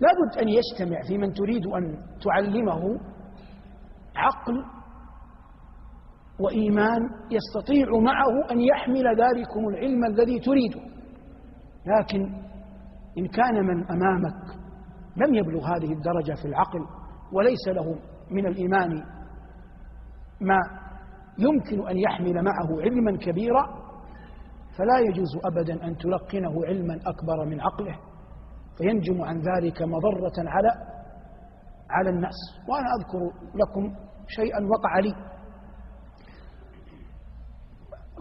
لابد أن يجتمع في من تريد أن تعلمه عقل وإيمان يستطيع معه أن يحمل ذلكم العلم الذي تريده. لكن إن كان من أمامك لم يبلغ هذه الدرجة في العقل وليس له من الإيمان ما يمكن أن يحمل معه علما كبيرا فلا يجوز أبدا أن تلقنه علما أكبر من عقله. فينجم عن ذلك مضرة على على الناس. وأنا أذكر لكم شيئا وقع لي.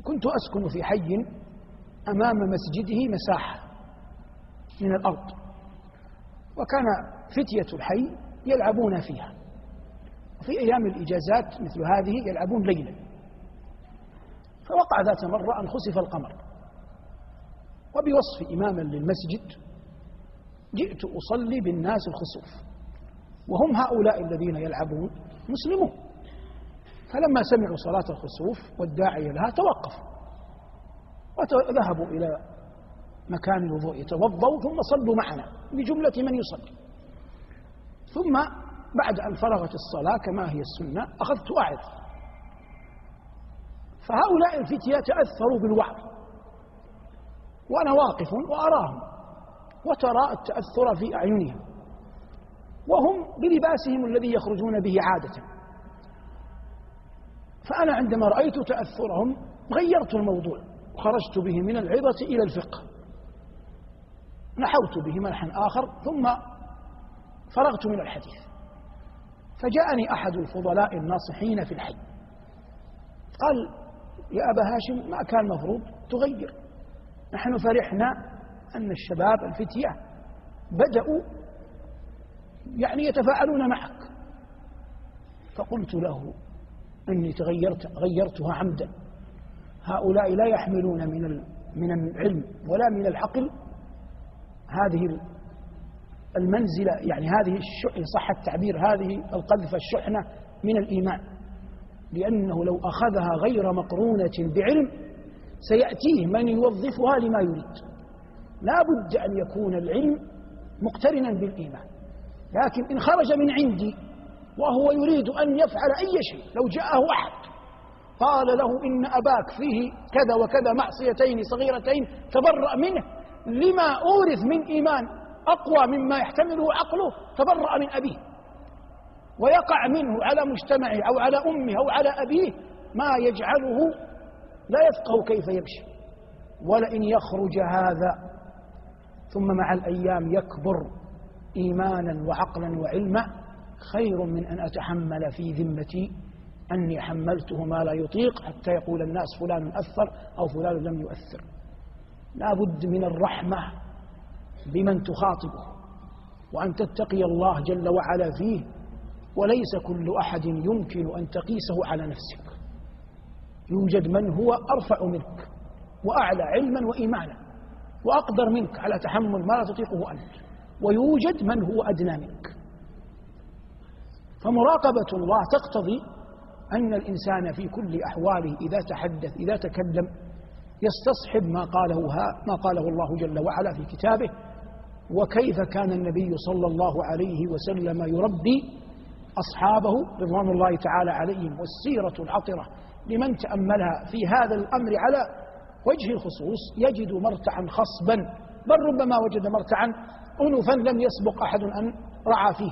كنت أسكن في حي أمام مسجده مساحة من الأرض. وكان فتية الحي يلعبون فيها. في أيام الإجازات مثل هذه يلعبون ليلا. فوقع ذات مرة أن خسف القمر. وبوصف إماما للمسجد جئت أصلي بالناس الخسوف وهم هؤلاء الذين يلعبون مسلمون. فلما سمعوا صلاة الخسوف والداعي لها توقفوا وذهبوا إلى مكان الوضوء يتوضوا ثم صلوا معنا بجملة من يصلي. ثم بعد أن فرغت الصلاة كما هي السنة أخذت أعظ فهؤلاء الفتية تأثروا بالوعظ وأنا واقف وأراهم. وترى التأثر في أعينهم. وهم بلباسهم الذي يخرجون به عادة. فأنا عندما رأيت تأثرهم غيرت الموضوع. وخرجت به من العظة إلى الفقه. نحوت به ملحا آخر ثم فرغت من الحديث. فجاءني أحد الفضلاء الناصحين في الحي. قال يا أبا هاشم ما كان مفروض تغير. نحن فرحنا أن الشباب الفتية بدأوا يعني يتفاعلون معك. فقلت له إني تغيرت غيرتها عمدا. هؤلاء لا يحملون من من العلم ولا من العقل هذه المنزلة يعني هذه صح التعبير هذه القذفة الشحنة من الإيمان. لأنه لو أخذها غير مقرونة بعلم سيأتيه من يوظفها لما يريد. لا بد أن يكون العلم مقترنا بالإيمان. لكن إن خرج من عندي وهو يريد أن يفعل أي شيء لو جاءه أحد قال له إن أباك فيه كذا وكذا معصيتين صغيرتين تبرأ منه. لما أورث من إيمان أقوى مما يحتمله عقله تبرأ من أبيه. ويقع منه على مجتمعه أو على أمه أو على أبيه ما يجعله لا يفقه كيف يمشي ولئن يخرج هذا ثم مع الأيام يكبر إيمانا وعقلا وعلما خير من أن أتحمل في ذمتي أني حملته ما لا يطيق حتى يقول الناس فلان أثر أو فلان لم يؤثر. لا بد من الرحمة بمن تخاطبه وأن تتقي الله جل وعلا فيه وليس كل أحد يمكن أن تقيسه على نفسك. يوجد من هو أرفع منك وأعلى علما وإيمانا. وأقدر منك على تحمل ما لا تطيقه أنت. ويوجد من هو أدنى منك. فمراقبة الله تقتضي أن الإنسان في كل أحواله إذا تحدث إذا تكلم يستصحب ما قاله ها ما قاله الله جل وعلا في كتابه. وكيف كان النبي صلى الله عليه وسلم يربي أصحابه رضوان الله تعالى عليهم؟ والسيرة العطرة لمن تأملها في هذا الأمر على وجه الخصوص يجد مرتعا خصبا بل ربما وجد مرتعا أنفا لم يسبق أحد أن رعى فيه.